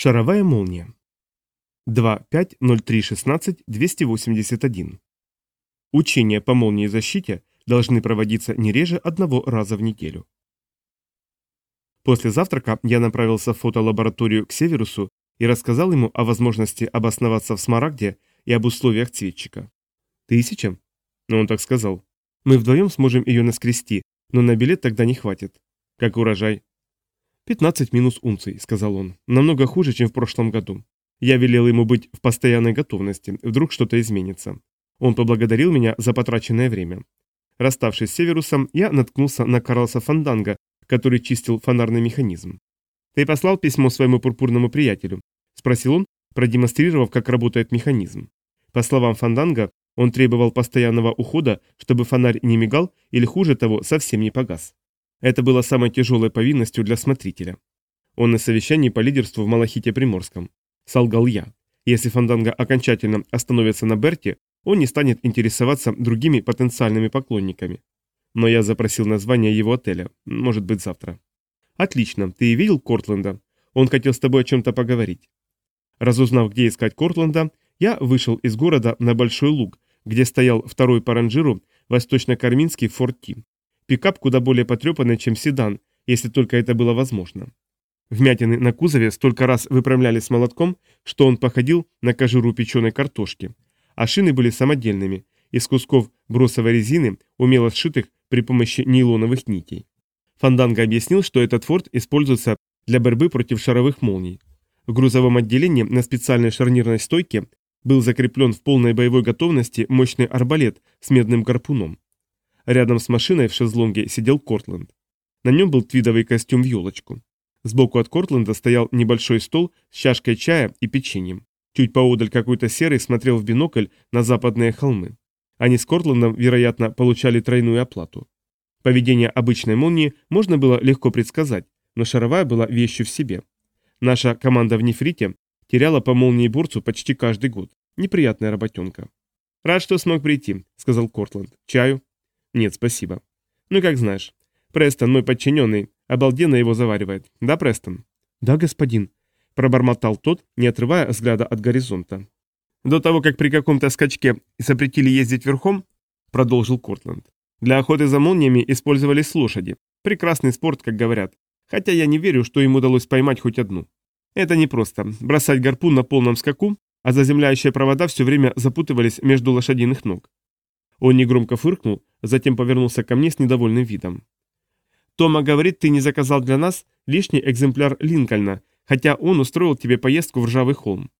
Шаровая молния. 2.5.03.16.281. Учения по молнии защите должны проводиться не реже одного раза в неделю. После завтрака я направился в фотолабораторию к Северусу и рассказал ему о возможности обосноваться в Смарагде и об условиях цветчика. «Тысяча?» Но он так сказал. «Мы вдвоем сможем ее наскрести, но на билет тогда не хватит. Как урожай?» «Пятнадцать минус унций», — сказал он. «Намного хуже, чем в прошлом году. Я велел ему быть в постоянной готовности, вдруг что-то изменится. Он поблагодарил меня за потраченное время. Расставшись с Северусом, я наткнулся на Карлоса Фанданга, который чистил фонарный механизм. «Ты послал письмо своему пурпурному приятелю?» – спросил он, продемонстрировав, как работает механизм. По словам Фанданга, он требовал постоянного ухода, чтобы фонарь не мигал или, хуже того, совсем не погас. Это было самой тяжелой повинностью для смотрителя. Он на совещании по лидерству в Малахите Приморском. Солгал я. Если Фанданга окончательно остановится на Берте, он не станет интересоваться другими потенциальными поклонниками. Но я запросил название его отеля. Может быть, завтра. Отлично. Ты видел Кортленда? Он хотел с тобой о чем-то поговорить. Разузнав, где искать Кортленда, я вышел из города на Большой Луг, где стоял второй по ранжиру восточно-карминский Форд Ти. Пикап куда более потрепанный, чем седан, если только это было возможно. Вмятины на кузове столько раз выпрямлялись молотком, что он походил на кожуру печеной картошки, а шины были самодельными, из кусков бросовой резины, умело сшитых при помощи нейлоновых нитей. Фанданга объяснил, что этот форт используется для борьбы против шаровых молний. В грузовом отделении на специальной шарнирной стойке был закреплен в полной боевой готовности мощный арбалет с медным гарпуном. Рядом с машиной в шезлонге сидел Кортленд. На нем был твидовый костюм в елочку. Сбоку от Кортленда стоял небольшой стол с чашкой чая и печеньем. Чуть поодаль какой-то серый смотрел в бинокль на западные холмы. Они с Кортландом, вероятно, получали тройную оплату. Поведение обычной молнии можно было легко предсказать, но шаровая была вещью в себе. Наша команда в нефрите теряла по молнии борцу почти каждый год. Неприятная работенка. «Рад, что смог прийти», — сказал Кортланд. «Чаю?» Нет, спасибо. Ну, как знаешь. Престон, мой подчиненный, обалденно его заваривает. Да, Престон? Да, господин. Пробормотал тот, не отрывая взгляда от горизонта. До того, как при каком-то скачке запретили ездить верхом, продолжил Кортланд. Для охоты за молниями использовались лошади. Прекрасный спорт, как говорят. Хотя я не верю, что им удалось поймать хоть одну. Это непросто. Бросать гарпун на полном скаку, а заземляющие провода все время запутывались между лошадиных ног. Он негромко фыркнул, затем повернулся ко мне с недовольным видом. «Тома говорит, ты не заказал для нас лишний экземпляр Линкольна, хотя он устроил тебе поездку в Ржавый холм».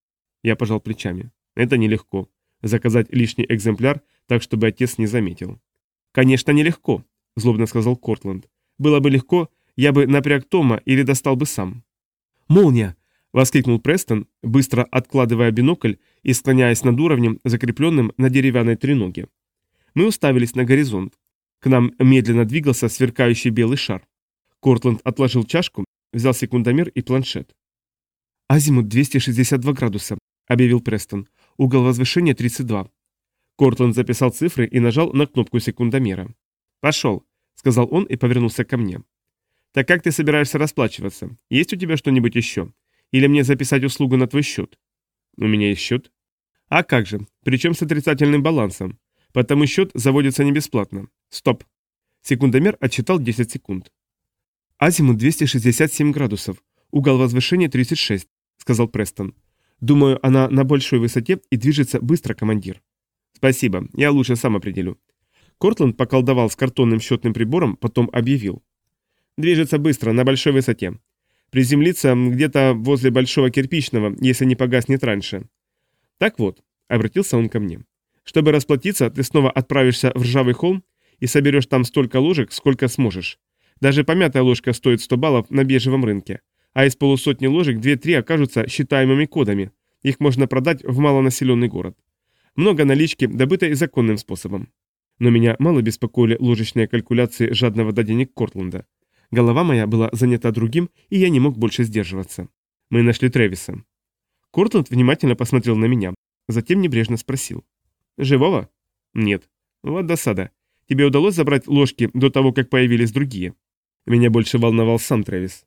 Я пожал плечами. «Это нелегко. Заказать лишний экземпляр, так чтобы отец не заметил». «Конечно, нелегко», — злобно сказал Кортланд. «Было бы легко, я бы напряг Тома или достал бы сам». «Молния!» — воскликнул Престон, быстро откладывая бинокль и склоняясь над уровнем, закрепленным на деревянной треноге. Мы уставились на горизонт. К нам медленно двигался сверкающий белый шар. Кортланд отложил чашку, взял секундомер и планшет. «Азимут 262 градуса», — объявил Престон. «Угол возвышения 32». Кортланд записал цифры и нажал на кнопку секундомера. «Пошел», — сказал он и повернулся ко мне. «Так как ты собираешься расплачиваться? Есть у тебя что-нибудь еще? Или мне записать услугу на твой счет?» «У меня есть счет». «А как же? Причем с отрицательным балансом. Потому счет заводится не бесплатно. Стоп. Секундомер отчитал 10 секунд. Азимут 267 градусов. Угол возвышения 36, сказал Престон. Думаю, она на большой высоте и движется быстро, командир. Спасибо, я лучше сам определю. Кортланд поколдовал с картонным счетным прибором, потом объявил. Движется быстро, на большой высоте. Приземлиться где-то возле большого кирпичного, если не погаснет раньше. Так вот, обратился он ко мне. Чтобы расплатиться, ты снова отправишься в ржавый холм и соберешь там столько ложек, сколько сможешь. Даже помятая ложка стоит 100 баллов на бежевом рынке, а из полусотни ложек 2-3 окажутся считаемыми кодами. Их можно продать в малонаселенный город. Много налички, добытой законным способом. Но меня мало беспокоили ложечные калькуляции жадного до денег Кортленда. Голова моя была занята другим, и я не мог больше сдерживаться. Мы нашли Трэвиса. Кортленд внимательно посмотрел на меня, затем небрежно спросил. Живого? Нет. Вот досада. Тебе удалось забрать ложки до того, как появились другие? Меня больше волновал сам Трэвис.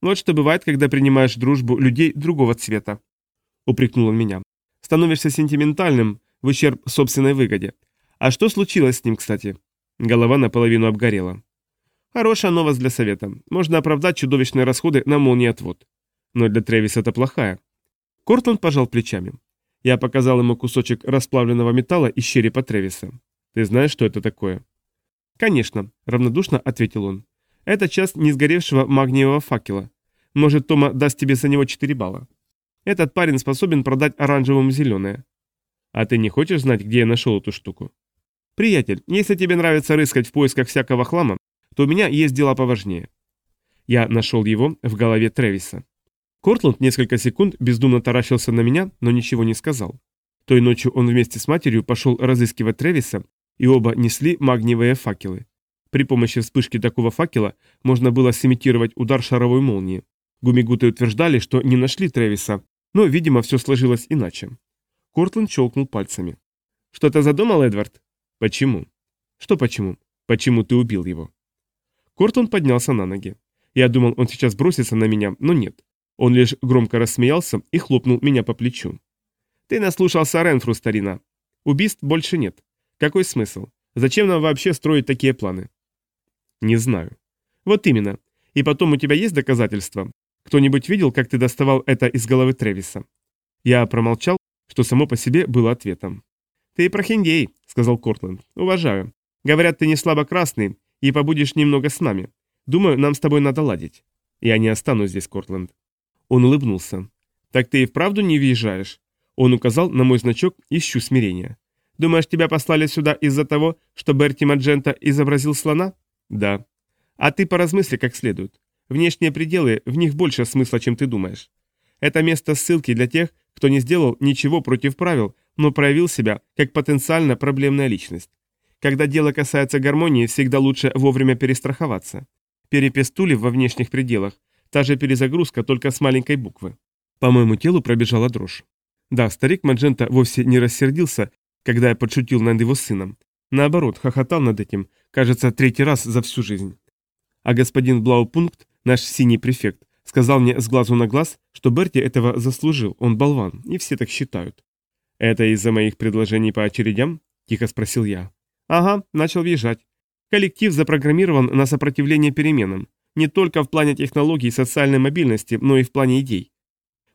Вот что бывает, когда принимаешь дружбу людей другого цвета. Упрекнул он меня. Становишься сентиментальным в ущерб собственной выгоде. А что случилось с ним, кстати? Голова наполовину обгорела. Хорошая новость для совета. Можно оправдать чудовищные расходы на молниеотвод. Но для Трэвиса это плохая. Кортланд пожал плечами. Я показал ему кусочек расплавленного металла из черепа Трэвиса. Ты знаешь, что это такое? Конечно, равнодушно ответил он. Это часть несгоревшего магниевого факела. Может, Тома даст тебе за него 4 балла. Этот парень способен продать оранжевому зеленое. А ты не хочешь знать, где я нашел эту штуку? Приятель, если тебе нравится рыскать в поисках всякого хлама, то у меня есть дела поважнее. Я нашел его в голове Тревиса. Кортланд несколько секунд бездумно таращился на меня, но ничего не сказал. Той ночью он вместе с матерью пошел разыскивать Тревиса, и оба несли магниевые факелы. При помощи вспышки такого факела можно было сымитировать удар шаровой молнии. Гумигуты утверждали, что не нашли Тревиса, но, видимо, все сложилось иначе. Кортланд щелкнул пальцами. «Что-то задумал, Эдвард?» «Почему?» «Что почему? Почему ты убил его?» Кортон поднялся на ноги. Я думал, он сейчас бросится на меня, но нет. Он лишь громко рассмеялся и хлопнул меня по плечу. «Ты наслушался Ренфру, старина. Убийств больше нет. Какой смысл? Зачем нам вообще строить такие планы?» «Не знаю». «Вот именно. И потом у тебя есть доказательства? Кто-нибудь видел, как ты доставал это из головы Тревиса?» Я промолчал, что само по себе было ответом. «Ты прохиндей», — сказал Кортленд. «Уважаю. Говорят, ты не слабо красный, и побудешь немного с нами. Думаю, нам с тобой надо ладить. Я не останусь здесь, Кортленд. Он улыбнулся. Так ты и вправду не въезжаешь? Он указал на мой значок «Ищу смирения». Думаешь, тебя послали сюда из-за того, что Берти Маджента изобразил слона? Да. А ты поразмысли как следует. Внешние пределы, в них больше смысла, чем ты думаешь. Это место ссылки для тех, кто не сделал ничего против правил, но проявил себя как потенциально проблемная личность. Когда дело касается гармонии, всегда лучше вовремя перестраховаться. Перепис тули во внешних пределах, та же перезагрузка, только с маленькой буквы. По моему телу пробежала дрожь. Да, старик Маджента вовсе не рассердился, когда я подшутил над его сыном. Наоборот, хохотал над этим, кажется, третий раз за всю жизнь. А господин Блаупункт, наш синий префект, сказал мне с глазу на глаз, что Берти этого заслужил, он болван, и все так считают. «Это из-за моих предложений по очередям?» – тихо спросил я. Ага, начал въезжать. Коллектив запрограммирован на сопротивление переменам. Не только в плане технологий и социальной мобильности, но и в плане идей.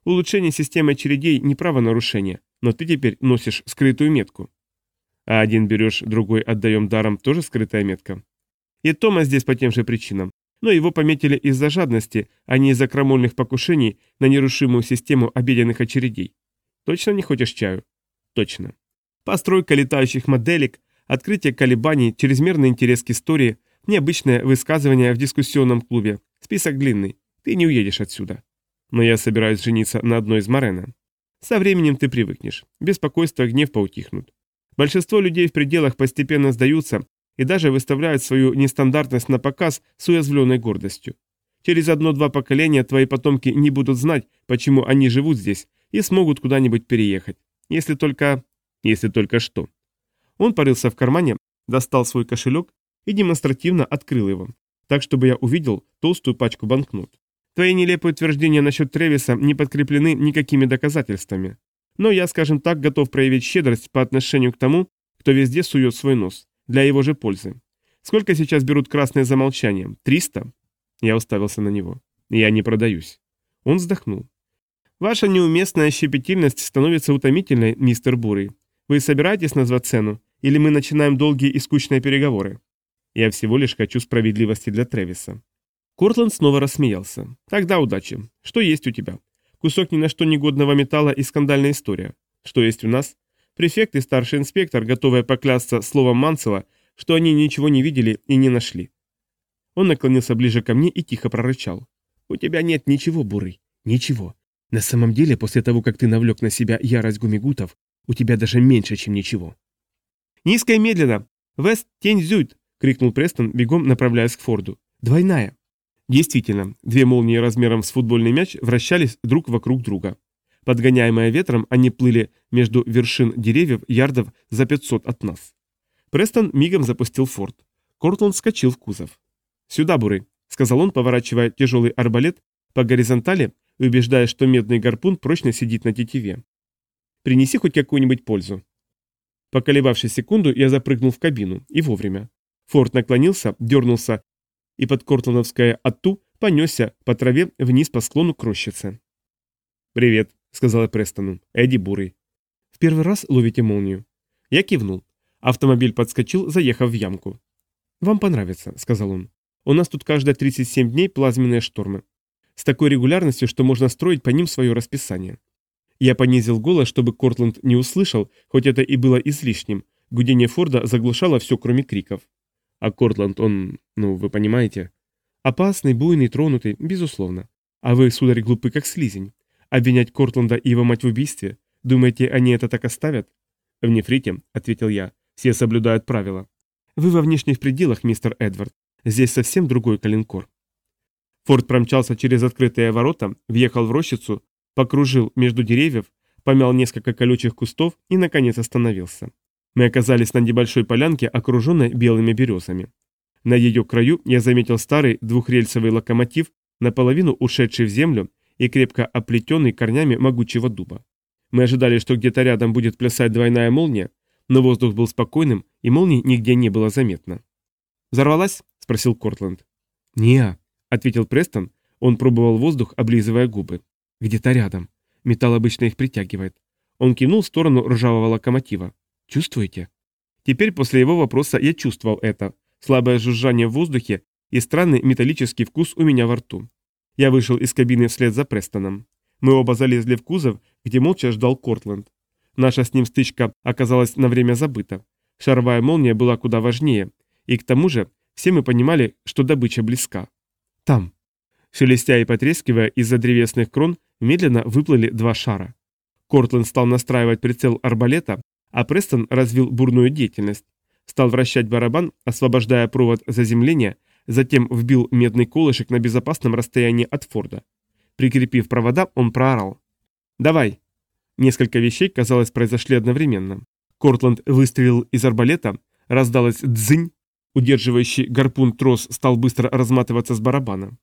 Улучшение системы очередей не правонарушение, но ты теперь носишь скрытую метку. А один берешь, другой отдаем даром, тоже скрытая метка. И Тома здесь по тем же причинам. Но его пометили из-за жадности, а не из-за крамольных покушений на нерушимую систему обеденных очередей. Точно не хочешь чаю? Точно. Постройка летающих моделек, открытие колебаний, чрезмерный интерес к истории, необычное высказывание в дискуссионном клубе. Список длинный. Ты не уедешь отсюда. Но я собираюсь жениться на одной из Морена. Со временем ты привыкнешь. Беспокойство и гнев поутихнут. Большинство людей в пределах постепенно сдаются и даже выставляют свою нестандартность на показ с уязвленной гордостью. Через одно-два поколения твои потомки не будут знать, почему они живут здесь, и смогут куда-нибудь переехать. Если только... Если только что. Он порылся в кармане, достал свой кошелек и демонстративно открыл его, так чтобы я увидел толстую пачку банкнот. Твои нелепые утверждения насчет Тревиса не подкреплены никакими доказательствами. Но я, скажем так, готов проявить щедрость по отношению к тому, кто везде сует свой нос, для его же пользы. Сколько сейчас берут красные за молчание? Триста? Я уставился на него. Я не продаюсь. Он вздохнул. Ваша неуместная щепетильность становится утомительной, мистер Бурый. Вы собираетесь назвать цену? Или мы начинаем долгие и скучные переговоры? Я всего лишь хочу справедливости для Тревиса. Кортланд снова рассмеялся. Тогда удачи. Что есть у тебя? Кусок ни на что негодного металла и скандальная история. Что есть у нас? Префект и старший инспектор, готовые поклясться словом Мансела, что они ничего не видели и не нашли. Он наклонился ближе ко мне и тихо прорычал. «У тебя нет ничего, Бурый, ничего. На самом деле, после того, как ты навлек на себя ярость гумигутов, у тебя даже меньше, чем ничего». «Низко и медленно! Вест, тень зюит!» — крикнул Престон, бегом направляясь к Форду. «Двойная!» Действительно, две молнии размером с футбольный мяч вращались друг вокруг друга. Подгоняемые ветром, они плыли между вершин деревьев ярдов за 500 от нас. Престон мигом запустил Форд. Кортланд вскочил в кузов. «Сюда, Буры!» — сказал он, поворачивая тяжелый арбалет по горизонтали и убеждаясь, что медный гарпун прочно сидит на тетиве. «Принеси хоть какую-нибудь пользу». Поколебавшись секунду, я запрыгнул в кабину, и вовремя. Форд наклонился, дернулся, и под кортлановское «отту» понесся по траве вниз по склону к рощице. «Привет», — сказала Престону. «Эдди Бурый». «В первый раз ловите молнию?» Я кивнул. Автомобиль подскочил, заехав в ямку. «Вам понравится», — сказал он. «У нас тут каждые 37 дней плазменные штормы. С такой регулярностью, что можно строить по ним свое расписание». Я понизил голос, чтобы Кортланд не услышал, хоть это и было излишним. Гудение Форда заглушало все, кроме криков. А Кортланд, он, ну, вы понимаете... Опасный, буйный, тронутый, безусловно. А вы, сударь, глупы, как слизень. Обвинять Кортланда и его мать в убийстве? Думаете, они это так оставят? В нефрите, ответил я, все соблюдают правила. Вы во внешних пределах, мистер Эдвард. Здесь совсем другой калинкор. Форд промчался через открытые ворота, въехал в рощицу, покружил между деревьев, помял несколько колючих кустов и, наконец, остановился. Мы оказались на небольшой полянке, окруженной белыми березами. На ее краю я заметил старый двухрельсовый локомотив, наполовину ушедший в землю и крепко оплетенный корнями могучего дуба. Мы ожидали, что где-то рядом будет плясать двойная молния, но воздух был спокойным, и молнии нигде не было заметно. «Взорвалась?» – спросил Кортленд. «Не-а», ответил Престон. Он пробовал воздух, облизывая губы. «Где-то рядом. Металл обычно их притягивает». Он кинул в сторону ржавого локомотива. «Чувствуете?» Теперь после его вопроса я чувствовал это, слабое жужжание в воздухе и странный металлический вкус у меня во рту. Я вышел из кабины вслед за Престоном. Мы оба залезли в кузов, где молча ждал Кортленд. Наша с ним стычка оказалась на время забыта. Шаровая молния была куда важнее, и к тому же все мы понимали, что добыча близка. Там. Шелестя и потрескивая из-за древесных крон, медленно выплыли два шара. Кортленд стал настраивать прицел арбалета, а Престон развил бурную деятельность стал вращать барабан, освобождая провод заземления, затем вбил медный колышек на безопасном расстоянии от Форда. Прикрепив провода, он проорал. «Давай!» Несколько вещей, казалось, произошли одновременно. Кортланд выстрелил из арбалета, раздалась дзынь, удерживающий гарпун трос стал быстро разматываться с барабана.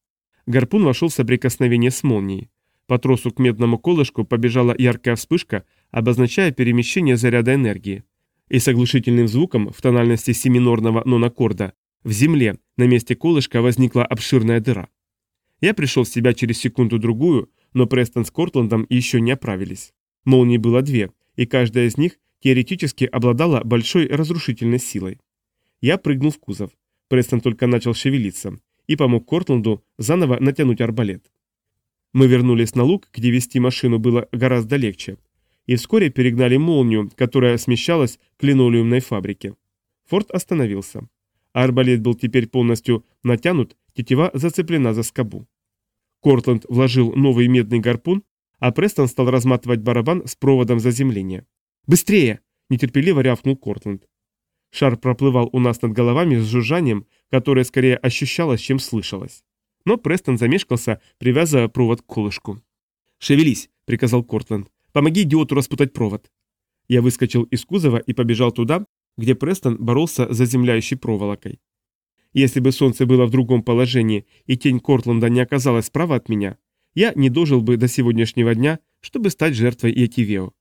Гарпун вошел в соприкосновение с молнией. По тросу к медному колышку побежала яркая вспышка, обозначая перемещение заряда энергии и с оглушительным звуком в тональности семинорного нонаккорда в земле на месте колышка возникла обширная дыра. Я пришел в себя через секунду-другую, но Престон с Кортландом еще не оправились. Молний было две, и каждая из них теоретически обладала большой разрушительной силой. Я прыгнул в кузов. Престон только начал шевелиться и помог Кортланду заново натянуть арбалет. Мы вернулись на луг, где вести машину было гораздо легче, и вскоре перегнали молнию, которая смещалась к линолеумной фабрике. Форд остановился. Арбалет был теперь полностью натянут, тетива зацеплена за скобу. Кортленд вложил новый медный гарпун, а Престон стал разматывать барабан с проводом заземления. «Быстрее!» – нетерпеливо рявкнул Кортленд. Шар проплывал у нас над головами с жужжанием, которое скорее ощущалось, чем слышалось. Но Престон замешкался, привязывая провод к колышку. «Шевелись!» – приказал Кортленд. Помоги идиоту распутать провод. Я выскочил из кузова и побежал туда, где Престон боролся за земляющей проволокой. Если бы солнце было в другом положении и тень Кортленда не оказалась справа от меня, я не дожил бы до сегодняшнего дня, чтобы стать жертвой Якивео.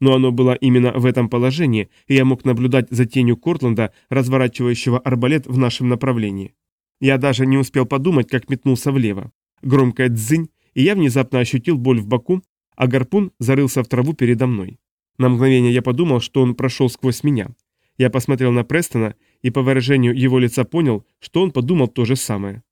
Но оно было именно в этом положении, и я мог наблюдать за тенью Кортленда, разворачивающего арбалет в нашем направлении. Я даже не успел подумать, как метнулся влево. Громкая дзынь, и я внезапно ощутил боль в боку, а гарпун зарылся в траву передо мной. На мгновение я подумал, что он прошел сквозь меня. Я посмотрел на Престона и по выражению его лица понял, что он подумал то же самое.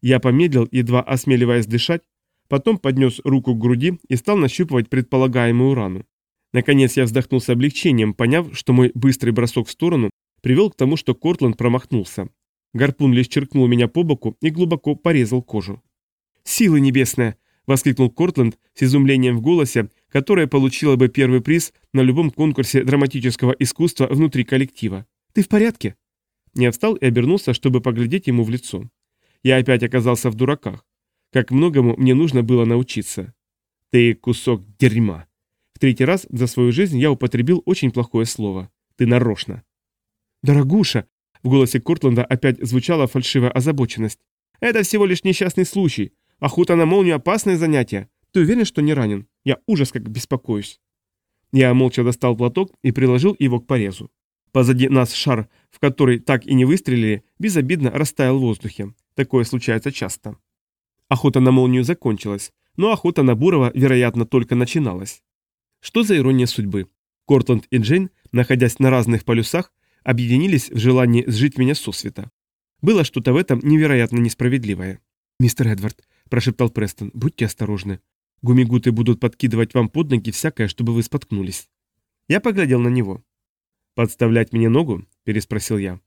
Я помедлил, едва осмеливаясь дышать, потом поднес руку к груди и стал нащупывать предполагаемую рану. Наконец я вздохнул с облегчением, поняв, что мой быстрый бросок в сторону привел к тому, что Кортланд промахнулся. Гарпун лишь черкнул меня по боку и глубоко порезал кожу. «Силы небесная!» — воскликнул Кортленд с изумлением в голосе, которое получило бы первый приз на любом конкурсе драматического искусства внутри коллектива. «Ты в порядке?» Я встал и обернулся, чтобы поглядеть ему в лицо. Я опять оказался в дураках. Как многому мне нужно было научиться. «Ты кусок дерьма!» В третий раз за свою жизнь я употребил очень плохое слово. «Ты нарочно!» «Дорогуша!» В голосе Кортленда опять звучала фальшивая озабоченность. «Это всего лишь несчастный случай. Охота на молнию – опасное занятие. Ты уверен, что не ранен? Я ужас как беспокоюсь». Я молча достал платок и приложил его к порезу. Позади нас шар, в который так и не выстрелили, безобидно растаял в воздухе. Такое случается часто. Охота на молнию закончилась, но охота на Бурова, вероятно, только начиналась. Что за ирония судьбы? Кортланд и Джейн, находясь на разных полюсах, объединились в желании сжить меня сосвета. Было что-то в этом невероятно несправедливое. «Мистер Эдвард», – прошептал Престон, – «будьте осторожны. Гумигуты будут подкидывать вам под ноги всякое, чтобы вы споткнулись». Я поглядел на него. «Подставлять мне ногу?» – переспросил я.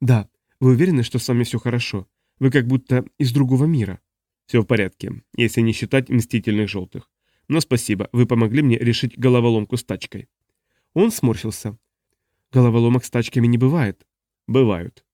«Да. Вы уверены, что с вами все хорошо? Вы как будто из другого мира». «Все в порядке, если не считать мстительных желтых. Но спасибо, вы помогли мне решить головоломку с тачкой». Он сморщился. «Головоломок с тачками не бывает». «Бывают.